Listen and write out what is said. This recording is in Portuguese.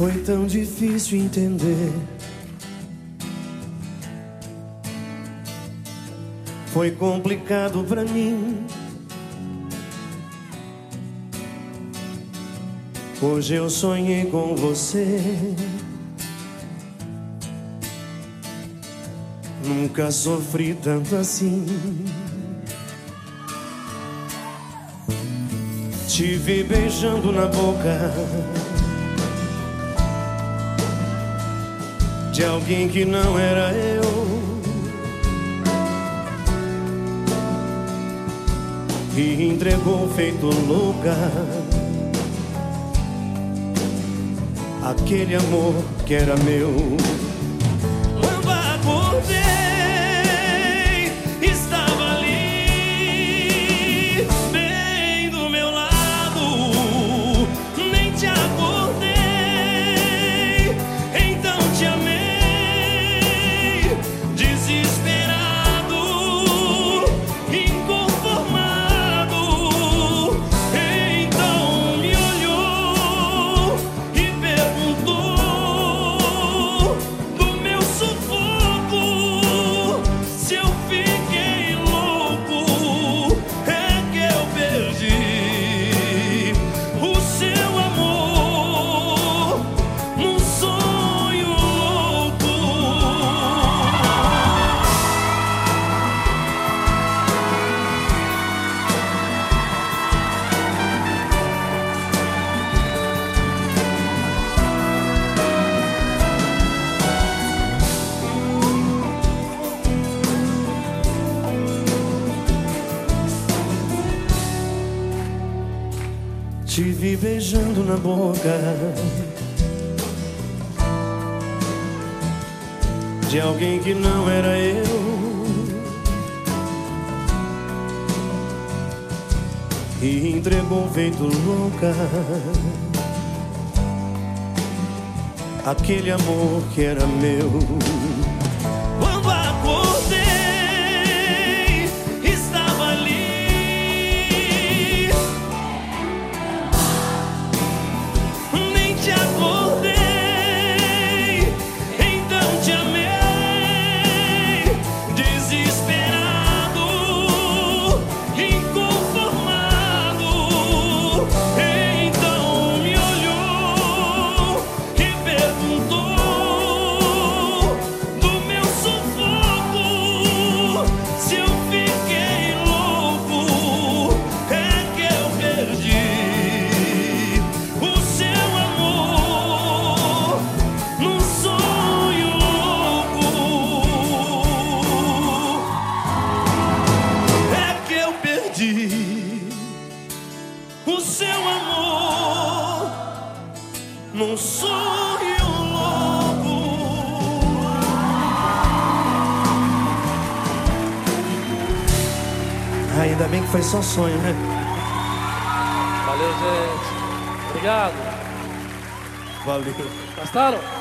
Foi tão difícil entender. Foi complicado pra mim. Hoje eu sonhei com você. Nunca sofri tanto assim. Te vi beijando na boca de alguém que não era eu. E entregou feito louca aquele amor que era meu. Quando acordei, estava Te vi beijando na boca de alguém que não era eu. E entregou feito louca aquele amor que era meu. O seu amor num sonho louco. Ainda bem que foi só sonho, né? Valeu, gente. Obrigado. Valeu. Gostaram?